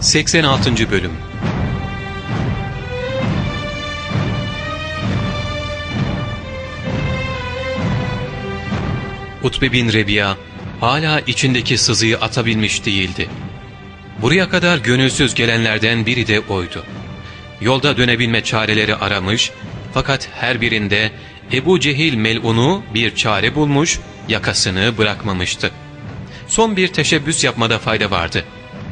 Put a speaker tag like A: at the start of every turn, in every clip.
A: 86. Bölüm Utbe bin Rebiya hala içindeki sızıyı atabilmiş değildi. Buraya kadar gönülsüz gelenlerden biri de oydu. Yolda dönebilme çareleri aramış fakat her birinde Ebu Cehil melunu bir çare bulmuş, yakasını bırakmamıştı. Son bir teşebbüs yapmada fayda vardı.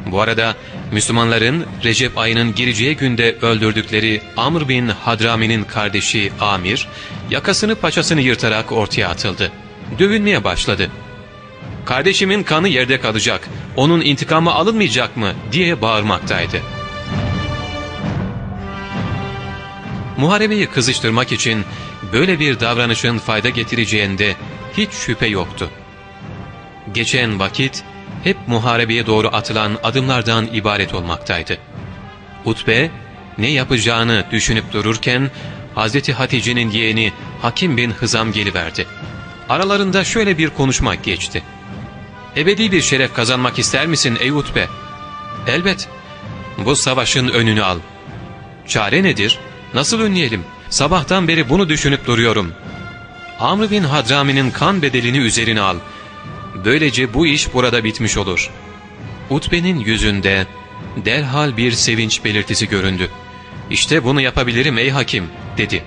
A: Bu arada Müslümanların Recep ayının gireceği günde öldürdükleri Amr bin Hadrami'nin kardeşi Amir, yakasını paçasını yırtarak ortaya atıldı. Dövünmeye başladı. ''Kardeşimin kanı yerde kalacak, onun intikamı alınmayacak mı?'' diye bağırmaktaydı. Muharebeyi kızıştırmak için böyle bir davranışın fayda getireceğinde hiç şüphe yoktu. Geçen vakit hep muharebeye doğru atılan adımlardan ibaret olmaktaydı. Utbe ne yapacağını düşünüp dururken Hazreti Hatice'nin yeğeni Hakim bin Hızam geliverdi. Aralarında şöyle bir konuşma geçti. Ebedi bir şeref kazanmak ister misin ey Utbe? Elbet. Bu savaşın önünü al. Çare nedir? Nasıl önleyelim? Sabahtan beri bunu düşünüp duruyorum. Amr bin Hadrami'nin kan bedelini üzerine al. Böylece bu iş burada bitmiş olur. Utbe'nin yüzünde derhal bir sevinç belirtisi göründü. İşte bunu yapabilirim ey hakim dedi.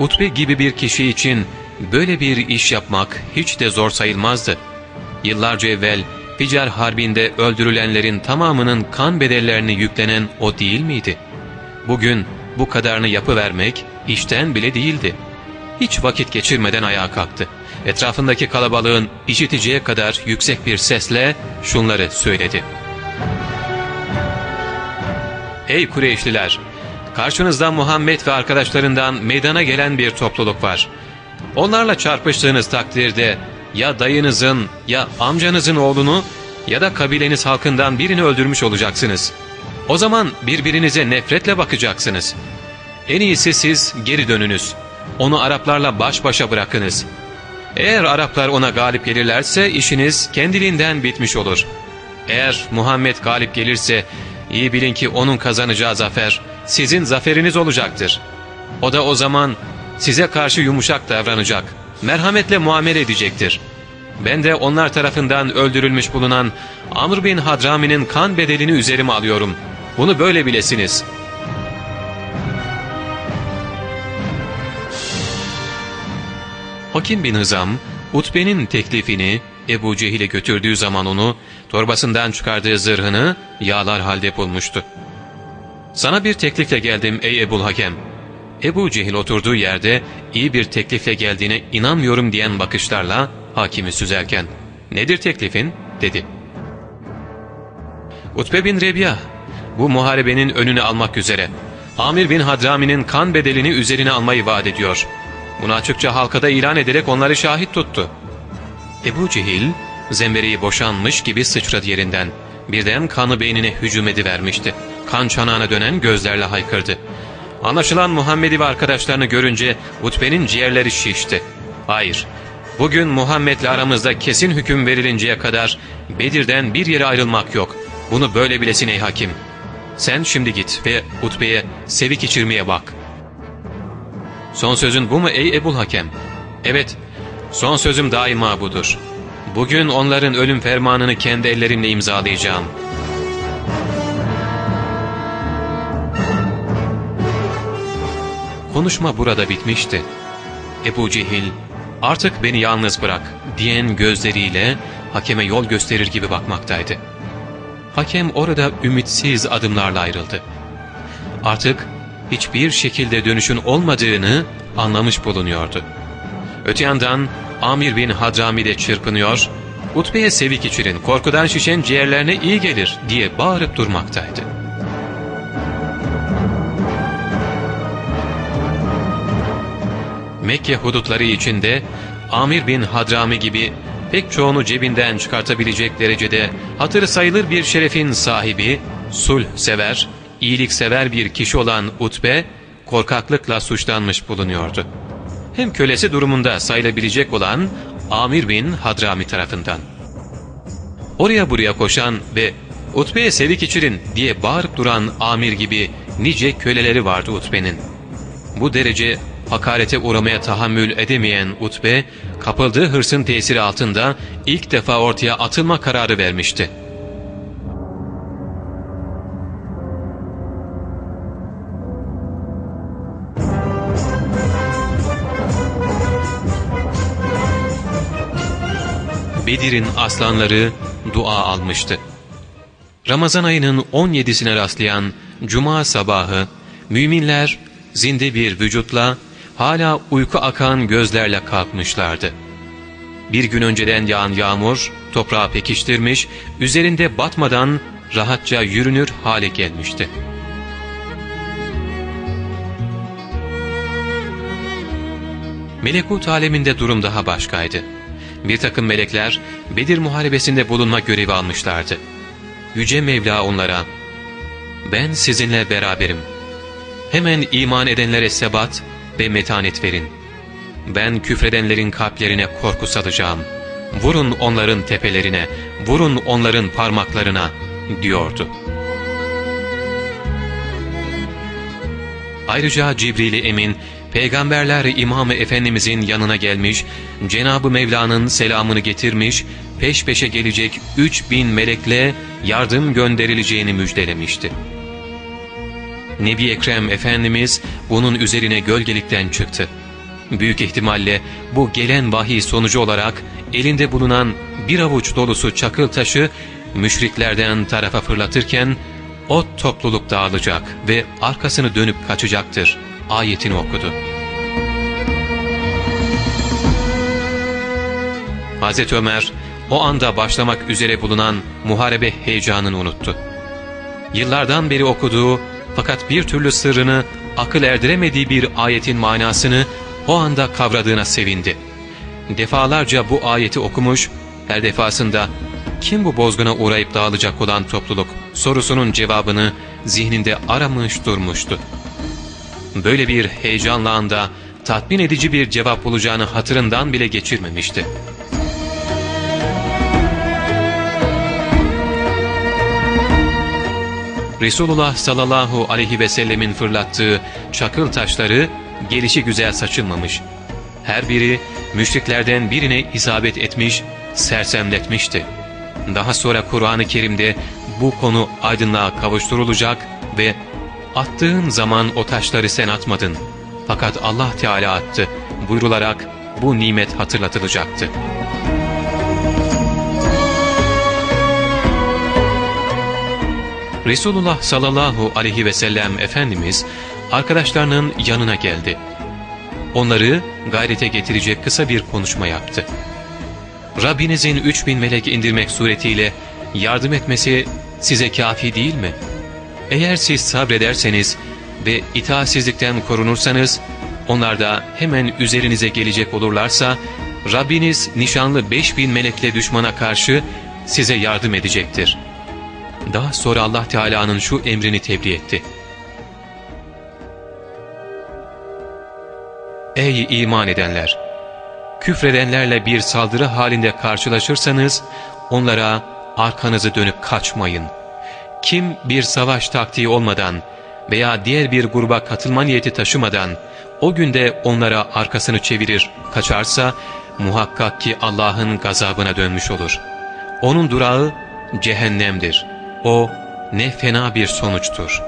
A: Utbe gibi bir kişi için böyle bir iş yapmak hiç de zor sayılmazdı. Yıllarca evvel Ficar Harbi'nde öldürülenlerin tamamının kan bedellerini yüklenen o değil miydi? Bugün bu kadarını yapıvermek işten bile değildi. Hiç vakit geçirmeden ayağa kalktı. Etrafındaki kalabalığın işiteceği kadar yüksek bir sesle şunları söyledi. Ey Kureyşliler! Karşınızda Muhammed ve arkadaşlarından meydana gelen bir topluluk var. Onlarla çarpıştığınız takdirde ya dayınızın ya amcanızın oğlunu ya da kabileniz halkından birini öldürmüş olacaksınız. O zaman birbirinize nefretle bakacaksınız. En iyisi siz geri dönünüz. Onu Araplarla baş başa bırakınız. Eğer Araplar ona galip gelirlerse işiniz kendiliğinden bitmiş olur. Eğer Muhammed galip gelirse iyi bilin ki onun kazanacağı zafer sizin zaferiniz olacaktır. O da o zaman size karşı yumuşak davranacak, merhametle muamele edecektir. Ben de onlar tarafından öldürülmüş bulunan Amr bin Hadrami'nin kan bedelini üzerime alıyorum. Bunu böyle bilesiniz.'' Hakim bin Hızam, Utbe'nin teklifini Ebu Cehil'e götürdüğü zaman onu, torbasından çıkardığı zırhını yağlar halde bulmuştu. ''Sana bir teklifle geldim ey Ebul Hakem.'' Ebu Cehil oturduğu yerde iyi bir teklifle geldiğine inanmıyorum diyen bakışlarla hakimi süzerken ''Nedir teklifin?'' dedi. Utbe bin Rebiya, bu muharebenin önünü almak üzere Amir bin Hadrami'nin kan bedelini üzerine almayı vaat ediyor.'' Bunu açıkça halkada ilan ederek onları şahit tuttu. Ebu Cehil, zembereği boşanmış gibi sıçradı yerinden. Birden kanı beynine hücum edivermişti. Kan çanağına dönen gözlerle haykırdı. Anlaşılan Muhammed'i ve arkadaşlarını görünce Utbe'nin ciğerleri şişti. Hayır, bugün Muhammed'le aramızda kesin hüküm verilinceye kadar Bedir'den bir yere ayrılmak yok. Bunu böyle bilesin ey hakim. Sen şimdi git ve Utbe'ye sevik içirmeye bak.'' Son sözün bu mu ey Ebul Hakem? Evet, son sözüm daima budur. Bugün onların ölüm fermanını kendi ellerimle imzalayacağım. Konuşma burada bitmişti. Ebu Cehil, artık beni yalnız bırak diyen gözleriyle hakeme yol gösterir gibi bakmaktaydı. Hakem orada ümitsiz adımlarla ayrıldı. Artık hiçbir şekilde dönüşün olmadığını anlamış bulunuyordu. Öte yandan Amir bin Hadrami de çırpınıyor, Utbe'ye sevik içirin, korkudan şişen ciğerlerine iyi gelir diye bağırıp durmaktaydı. Mekke hudutları içinde Amir bin Hadrami gibi pek çoğunu cebinden çıkartabilecek derecede hatırı sayılır bir şerefin sahibi, sulh sever, iyiliksever bir kişi olan Utbe, korkaklıkla suçlanmış bulunuyordu. Hem kölesi durumunda sayılabilecek olan Amir bin Hadrami tarafından. Oraya buraya koşan ve Utbe'ye sevik içirin diye bağırıp duran amir gibi nice köleleri vardı Utbe'nin. Bu derece hakarete uğramaya tahammül edemeyen Utbe, kapıldığı hırsın tesiri altında ilk defa ortaya atılma kararı vermişti. Bedir'in aslanları dua almıştı. Ramazan ayının 17'sine rastlayan Cuma sabahı müminler zinde bir vücutla hala uyku akan gözlerle kalkmışlardı. Bir gün önceden yağan yağmur toprağı pekiştirmiş, üzerinde batmadan rahatça yürünür hale gelmişti. Melekut aleminde durum daha başkaydı. Bir takım melekler Bedir muharebesinde bulunma görevi almışlardı. Yüce Mevla onlara, ''Ben sizinle beraberim. Hemen iman edenlere sebat ve metanet verin. Ben küfredenlerin kalplerine korku salacağım. Vurun onların tepelerine, vurun onların parmaklarına.'' diyordu. Ayrıca Cibril-i Emin, Peygamberler İmam-ı Efendimizin yanına gelmiş, Cenab-ı Mevla'nın selamını getirmiş, peş peşe gelecek üç bin melekle yardım gönderileceğini müjdelemişti. Nebi Ekrem Efendimiz bunun üzerine gölgelikten çıktı. Büyük ihtimalle bu gelen vahiy sonucu olarak elinde bulunan bir avuç dolusu çakıl taşı müşriklerden tarafa fırlatırken o topluluk dağılacak ve arkasını dönüp kaçacaktır ayetini okudu. Hazreti Ömer o anda başlamak üzere bulunan muharebe heyecanını unuttu. Yıllardan beri okuduğu fakat bir türlü sırrını akıl erdiremediği bir ayetin manasını o anda kavradığına sevindi. Defalarca bu ayeti okumuş, her defasında kim bu bozguna uğrayıp dağılacak olan topluluk sorusunun cevabını zihninde aramış durmuştu. Böyle bir heyecanla anda tatmin edici bir cevap bulacağını hatırından bile geçirmemişti. Resulullah sallallahu aleyhi ve sellemin fırlattığı çakıl taşları gelişi güzel saçılmamış. Her biri müşriklerden birine isabet etmiş, sersemletmişti. Daha sonra Kur'an-ı Kerim'de bu konu aydınlığa kavuşturulacak ve attığın zaman o taşları sen atmadın fakat Allah Teala attı buyrularak bu nimet hatırlatılacaktı. Resulullah sallallahu aleyhi ve sellem Efendimiz arkadaşlarının yanına geldi. Onları gayrete getirecek kısa bir konuşma yaptı. Rabbinizin üç bin melek indirmek suretiyle yardım etmesi size kafi değil mi? Eğer siz sabrederseniz ve itaatsizlikten korunursanız, onlar da hemen üzerinize gelecek olurlarsa, Rabbiniz nişanlı beş bin melekle düşmana karşı size yardım edecektir. Daha sonra Allah Teala'nın şu emrini tebliğ etti. Ey iman edenler! Küfredenlerle bir saldırı halinde karşılaşırsanız, onlara arkanızı dönüp kaçmayın. Kim bir savaş taktiği olmadan veya diğer bir gruba katılma niyeti taşımadan o günde onlara arkasını çevirir, kaçarsa muhakkak ki Allah'ın gazabına dönmüş olur. Onun durağı cehennemdir. O ne fena bir sonuçtur.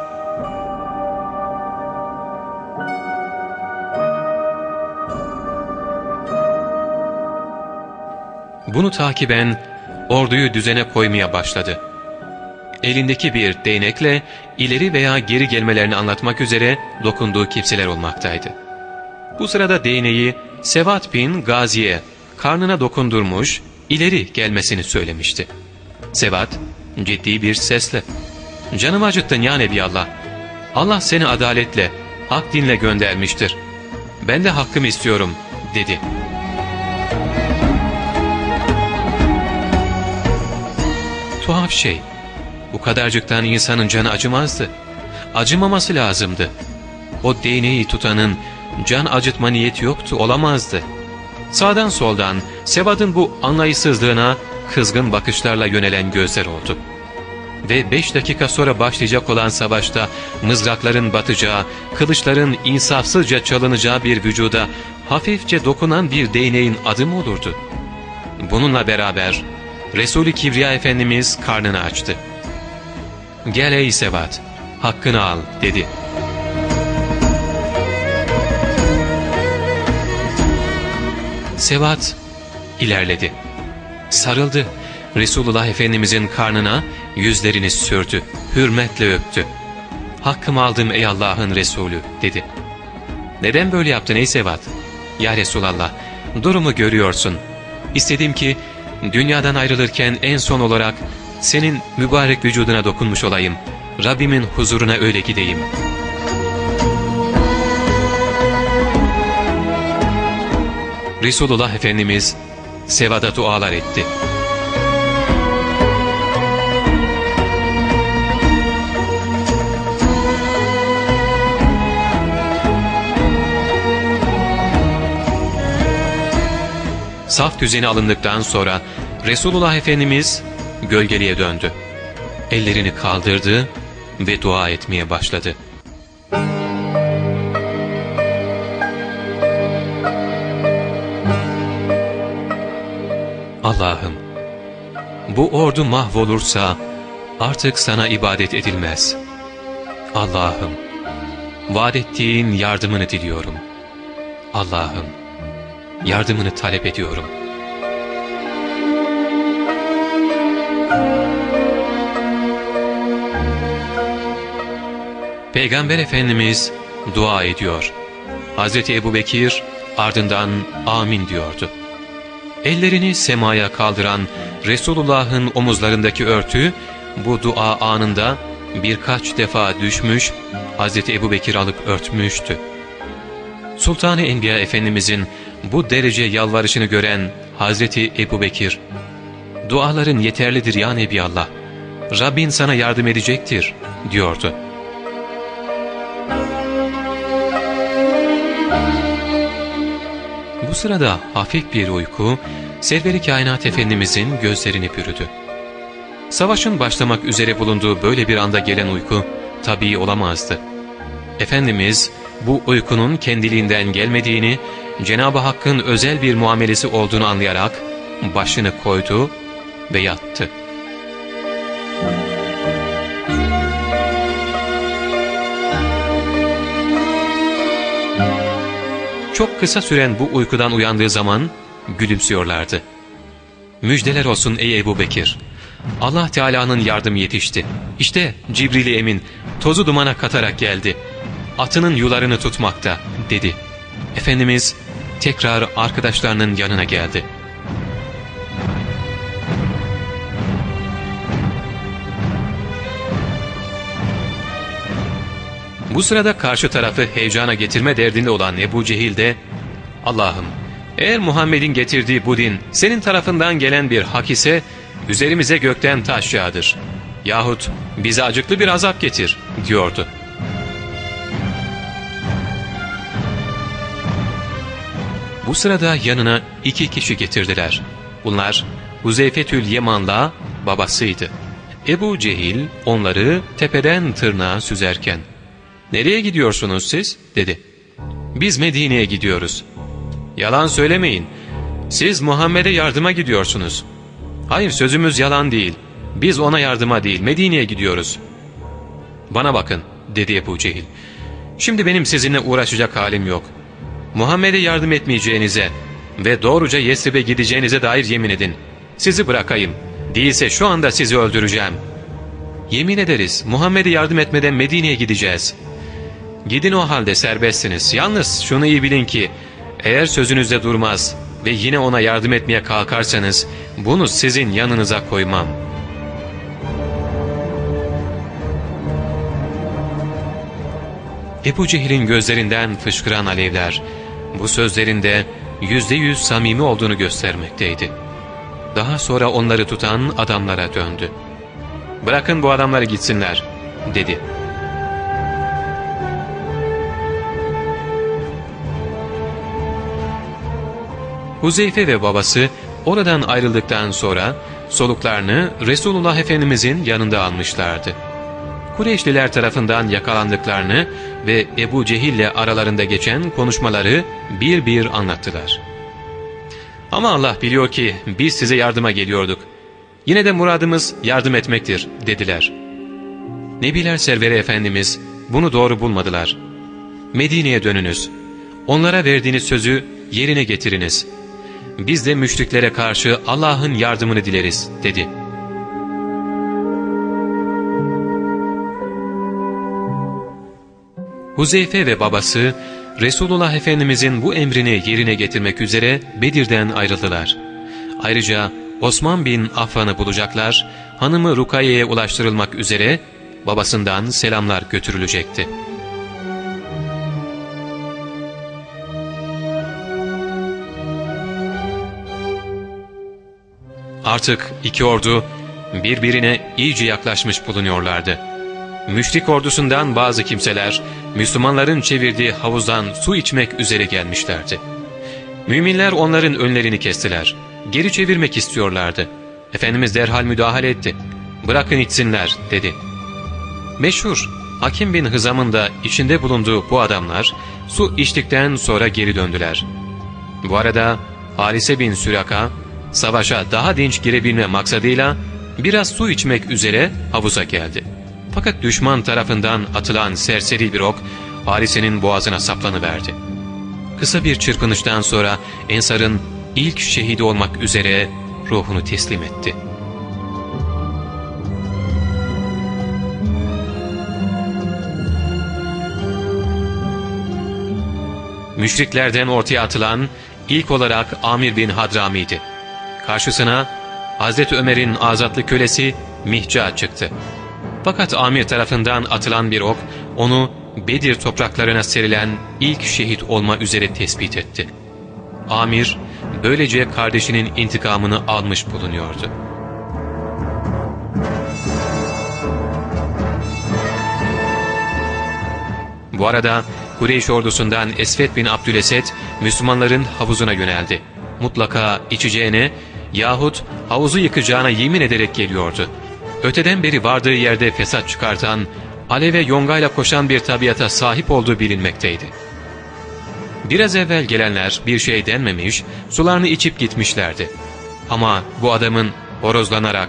A: Bunu takiben orduyu düzene koymaya başladı. Elindeki bir değnekle ileri veya geri gelmelerini anlatmak üzere dokunduğu kimseler olmaktaydı. Bu sırada değneği Sevat bin Gazi'ye karnına dokundurmuş, ileri gelmesini söylemişti. Sevat ciddi bir sesle ''Canımı acıttın ya Nebiyallah. Allah seni adaletle, hak dinle göndermiştir. Ben de hakkımı istiyorum.'' dedi. Tuhaf şey, bu kadarcıktan insanın canı acımazdı. Acımaması lazımdı. O değneği tutanın can acıtma niyeti yoktu, olamazdı. Sağdan soldan Sevad'ın bu anlayışsızlığına kızgın bakışlarla yönelen gözler oldu. Ve beş dakika sonra başlayacak olan savaşta mızrakların batacağı, kılıçların insafsızca çalınacağı bir vücuda hafifçe dokunan bir değneğin adı mı olurdu? Bununla beraber Resul-i Kibriya Efendimiz karnını açtı. ''Gel ey Sevat, hakkını al.'' dedi. Sevat ilerledi. Sarıldı. Resulullah Efendimizin karnına yüzlerini sürdü. Hürmetle öptü. ''Hakkımı aldım ey Allah'ın Resulü.'' dedi. ''Neden böyle yaptın ey Sevat?'' ''Ya Resulallah, durumu görüyorsun. İstedim ki dünyadan ayrılırken en son olarak senin mübarek vücuduna dokunmuş olayım. Rabbimin huzuruna öyle gideyim.'' Resulullah Efendimiz Sevada dualar etti. Saf düzeni alındıktan sonra Resulullah Efendimiz gölgeliğe döndü. Ellerini kaldırdı ve dua etmeye başladı. Allah'ım, bu ordu mahvolursa artık sana ibadet edilmez. Allah'ım, vaat ettiğin yardımını diliyorum. Allah'ım, yardımını talep ediyorum. Peygamber Efendimiz dua ediyor. Hazreti Ebu Bekir ardından amin diyordu. Ellerini semaya kaldıran Resulullah'ın omuzlarındaki örtü bu dua anında birkaç defa düşmüş, Hz. Ebu Bekir alıp örtmüştü. Sultan-ı Enbiya Efendimizin bu derece yalvarışını gören Hazreti Ebu Bekir, ''Duaların yeterlidir ya Nebiallah, Rabbin sana yardım edecektir.'' diyordu. Sırada hafif bir uyku, Server-i Kainat Efendimizin gözlerini pürüdü. Savaşın başlamak üzere bulunduğu böyle bir anda gelen uyku tabii olamazdı. Efendimiz bu uykunun kendiliğinden gelmediğini, Cenab-ı Hakk'ın özel bir muamelesi olduğunu anlayarak başını koydu ve yattı. Çok kısa süren bu uykudan uyandığı zaman gülümsüyorlardı. Müjdeler olsun ey Ebu Bekir. Allah Teala'nın yardımı yetişti. İşte Cibril Emin tozu dumana katarak geldi. Atının yularını tutmakta dedi. Efendimiz tekrar arkadaşlarının yanına geldi. Bu sırada karşı tarafı heyecana getirme derdinde olan Ebu Cehil de Allah'ım eğer Muhammed'in getirdiği bu din senin tarafından gelen bir hak ise üzerimize gökten taş yağdır. Yahut bize acıklı bir azap getir diyordu. Bu sırada yanına iki kişi getirdiler. Bunlar Huzeyfetül Yeman'la babasıydı. Ebu Cehil onları tepeden tırnağa süzerken ''Nereye gidiyorsunuz siz?'' dedi. ''Biz Medine'ye gidiyoruz.'' ''Yalan söylemeyin. Siz Muhammed'e yardıma gidiyorsunuz.'' ''Hayır sözümüz yalan değil. Biz ona yardıma değil Medine'ye gidiyoruz.'' ''Bana bakın.'' dedi Ebu Cehil. ''Şimdi benim sizinle uğraşacak halim yok. Muhammed'e yardım etmeyeceğinize ve doğruca Yesrib'e gideceğinize dair yemin edin. Sizi bırakayım. Değilse şu anda sizi öldüreceğim.'' ''Yemin ederiz Muhammed'e yardım etmeden Medine'ye gideceğiz.'' Gidin o halde serbestsiniz. Yalnız şunu iyi bilin ki eğer sözünüzde durmaz ve yine ona yardım etmeye kalkarsanız bunu sizin yanınıza koymam. Ebu Cehil'in gözlerinden fışkıran alevler bu sözlerinde yüzde yüz samimi olduğunu göstermekteydi. Daha sonra onları tutan adamlara döndü. ''Bırakın bu adamları gitsinler.'' dedi. Huzeyfe ve babası oradan ayrıldıktan sonra soluklarını Resulullah Efendimizin yanında almışlardı. Kureyşliler tarafından yakalandıklarını ve Ebu Cehil ile aralarında geçen konuşmaları bir bir anlattılar. Ama Allah biliyor ki biz size yardıma geliyorduk. Yine de muradımız yardım etmektir dediler. Nebiler Serveri Efendimiz bunu doğru bulmadılar. Medine'ye dönünüz. Onlara verdiğiniz sözü yerine getiriniz. Biz de müşriklere karşı Allah'ın yardımını dileriz dedi. Huzeyfe ve babası Resulullah Efendimizin bu emrini yerine getirmek üzere Bedir'den ayrıldılar. Ayrıca Osman bin Affan'ı bulacaklar, hanımı Rukaye'ye ulaştırılmak üzere babasından selamlar götürülecekti. Artık iki ordu birbirine iyice yaklaşmış bulunuyorlardı. Müşrik ordusundan bazı kimseler Müslümanların çevirdiği havuzdan su içmek üzere gelmişlerdi. Müminler onların önlerini kestiler. Geri çevirmek istiyorlardı. Efendimiz derhal müdahale etti. ''Bırakın içsinler.'' dedi. Meşhur Hakim bin Hızam'ın da içinde bulunduğu bu adamlar su içtikten sonra geri döndüler. Bu arada Harise bin Süraka savaşa daha dinç girebilme maksadıyla biraz su içmek üzere havuza geldi. Fakat düşman tarafından atılan serseri bir ok Harise'nin boğazına saplanıverdi. Kısa bir çırpınıştan sonra Ensar'ın ilk şehidi olmak üzere ruhunu teslim etti. Müşriklerden ortaya atılan ilk olarak Amir bin Hadrami'ydi. Karşısına Hazreti Ömer'in azatlı kölesi Mihca çıktı. Fakat Amir tarafından atılan bir ok onu Bedir topraklarına serilen ilk şehit olma üzere tespit etti. Amir böylece kardeşinin intikamını almış bulunuyordu. Bu arada Kureyş ordusundan Esvet bin Abdülesed Müslümanların havuzuna yöneldi. Mutlaka içeceğine yahut havuzu yıkacağına yemin ederek geliyordu. Öteden beri vardığı yerde fesat çıkartan, aleve yongayla koşan bir tabiata sahip olduğu bilinmekteydi. Biraz evvel gelenler bir şey denmemiş, sularını içip gitmişlerdi. Ama bu adamın horozlanarak,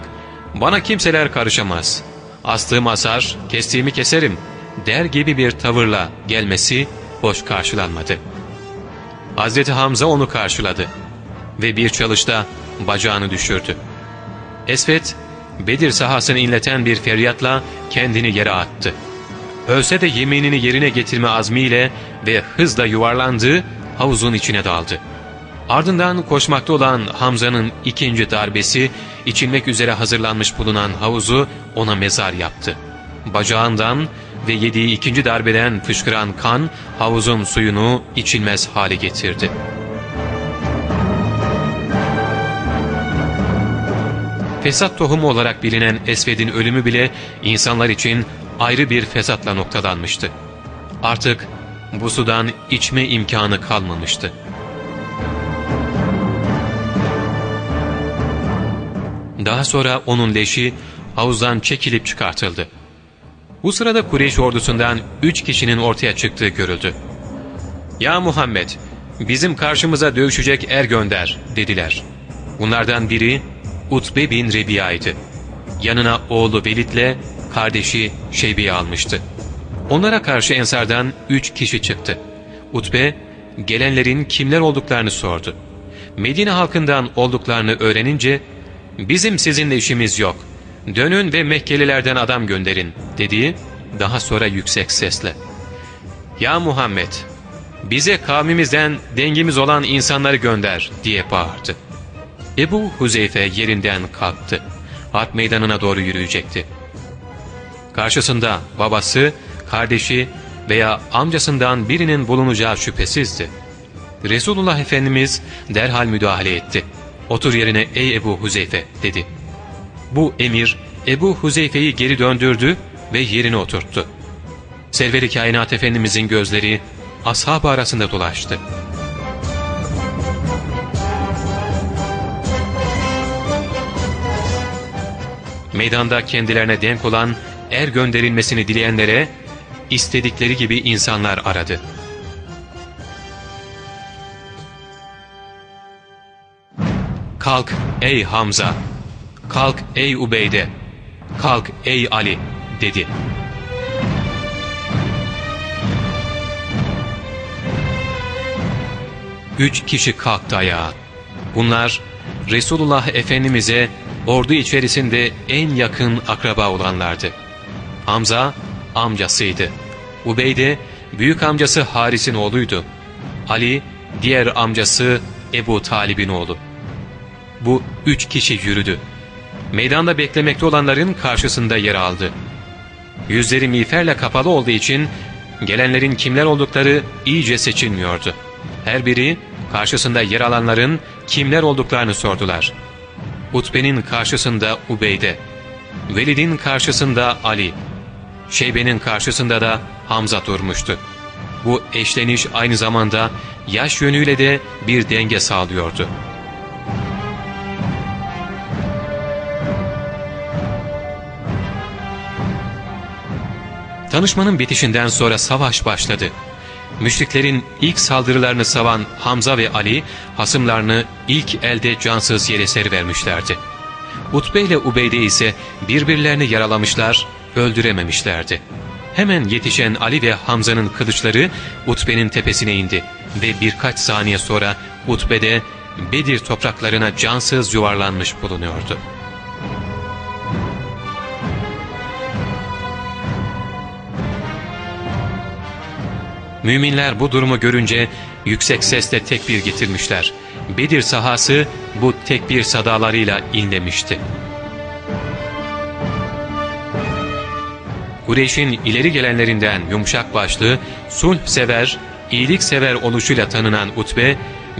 A: ''Bana kimseler karışamaz, astığım asar, kestiğimi keserim.'' der gibi bir tavırla gelmesi hoş karşılanmadı. Hazreti Hamza onu karşıladı ve bir çalışta bacağını düşürdü. Esvet, Bedir sahasını inleten bir feryatla kendini yere attı. Ölse de yeminini yerine getirme azmiyle ve hızla yuvarlandığı havuzun içine daldı. Ardından koşmakta olan Hamza'nın ikinci darbesi içilmek üzere hazırlanmış bulunan havuzu ona mezar yaptı. Bacağından ve yediği ikinci darbeden fışkıran kan havuzun suyunu içilmez hale getirdi. Fesat tohumu olarak bilinen Esved'in ölümü bile insanlar için ayrı bir fesatla noktalanmıştı. Artık bu sudan içme imkanı kalmamıştı. Daha sonra onun leşi havuzdan çekilip çıkartıldı. Bu sırada Kureyş ordusundan üç kişinin ortaya çıktığı görüldü. ''Ya Muhammed, bizim karşımıza dövüşecek er gönder.'' dediler. Bunlardan biri Utbe bin Rebiya'ydı. Yanına oğlu Velid'le kardeşi Şeybe'yi almıştı. Onlara karşı Ensar'dan üç kişi çıktı. Utbe, gelenlerin kimler olduklarını sordu. Medine halkından olduklarını öğrenince, ''Bizim sizinle işimiz yok. Dönün ve Mekkelilerden adam gönderin.'' dediği daha sonra yüksek sesle. ''Ya Muhammed, bize kavmimizden dengimiz olan insanları gönder.'' diye bağırdı. Ebu Huzeyfe yerinden kalktı. Harp meydanına doğru yürüyecekti. Karşısında babası, kardeşi veya amcasından birinin bulunacağı şüphesizdi. Resulullah Efendimiz derhal müdahale etti. ''Otur yerine ey Ebu Huzeyfe'' dedi. Bu emir Ebu Huzeyfe'yi geri döndürdü ve yerine oturttu. Server-i Kainat Efendimizin gözleri ashab arasında dolaştı. Meydanda kendilerine denk olan er gönderilmesini dileyenlere istedikleri gibi insanlar aradı. Kalk ey Hamza, kalk ey Ubeyde, kalk ey Ali dedi. Üç kişi kalktı ayağa. Bunlar Resulullah Efendimiz'e ordu içerisinde en yakın akraba olanlardı. Hamza amcasıydı. Ubeyde büyük amcası Haris'in oğluydu. Ali diğer amcası Ebu Talib'in oğlu. Bu üç kişi yürüdü. Meydanda beklemekte olanların karşısında yer aldı. Yüzleri miğferle kapalı olduğu için gelenlerin kimler oldukları iyice seçilmiyordu. Her biri karşısında yer alanların kimler olduklarını sordular. Utbe'nin karşısında Ubeyde, Velid'in karşısında Ali, Şeybe'nin karşısında da Hamza durmuştu. Bu eşleniş aynı zamanda yaş yönüyle de bir denge sağlıyordu. Tanışmanın bitişinden sonra savaş başladı. Müşriklerin ilk saldırılarını savan Hamza ve Ali, hasımlarını ilk elde cansız yere serivermişlerdi. Utbe ile Ubeyde ise birbirlerini yaralamışlar, öldürememişlerdi. Hemen yetişen Ali ve Hamza'nın kılıçları Utbe'nin tepesine indi ve birkaç saniye sonra Utbe'de Bedir topraklarına cansız yuvarlanmış bulunuyordu. Müminler bu durumu görünce yüksek sesle tekbir getirmişler. Bedir sahası bu tekbir sadalarıyla inlemişti. Kureyş'in ileri gelenlerinden yumuşak başlı, sulh sever, iyilik sever oluşuyla tanınan Utbe,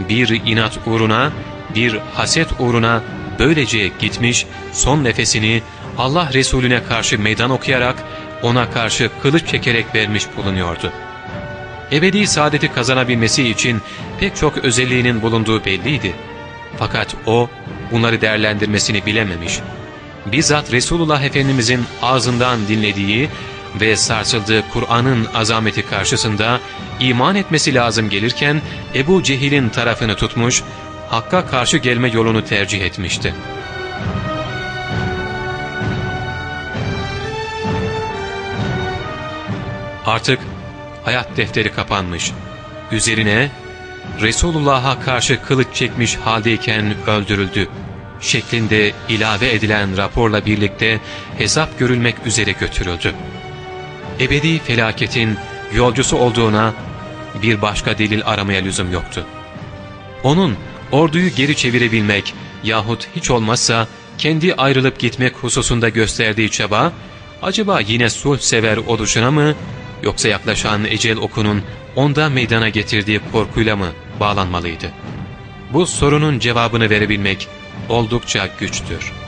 A: bir inat uğruna, bir haset uğruna böylece gitmiş, son nefesini Allah Resulüne karşı meydan okuyarak, ona karşı kılıç çekerek vermiş bulunuyordu. Ebedi saadeti kazanabilmesi için pek çok özelliğinin bulunduğu belliydi. Fakat o bunları değerlendirmesini bilememiş. Bizzat Resulullah Efendimizin ağzından dinlediği ve sarsıldığı Kur'an'ın azameti karşısında iman etmesi lazım gelirken Ebu Cehil'in tarafını tutmuş, Hakk'a karşı gelme yolunu tercih etmişti. Artık hayat defteri kapanmış. Üzerine Resulullah'a karşı kılıç çekmiş haldeyken öldürüldü şeklinde ilave edilen raporla birlikte hesap görülmek üzere götürüldü. Ebedi felaketin yolcusu olduğuna bir başka delil aramaya lüzum yoktu. Onun orduyu geri çevirebilmek yahut hiç olmazsa kendi ayrılıp gitmek hususunda gösterdiği çaba, acaba yine sulh sever oluşuna mı yoksa yaklaşan ecel okunun onda meydana getirdiği korkuyla mı bağlanmalıydı? Bu sorunun cevabını verebilmek oldukça güçtür.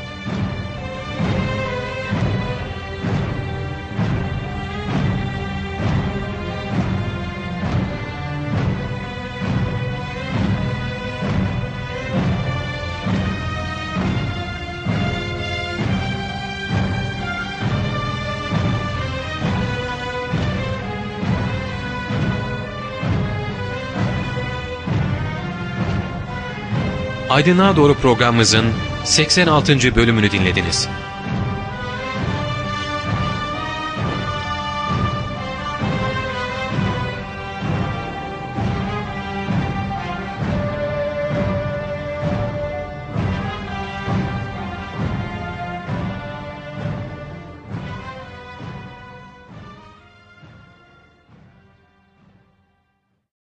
A: Aydınlığa Doğru programımızın 86. bölümünü dinlediniz.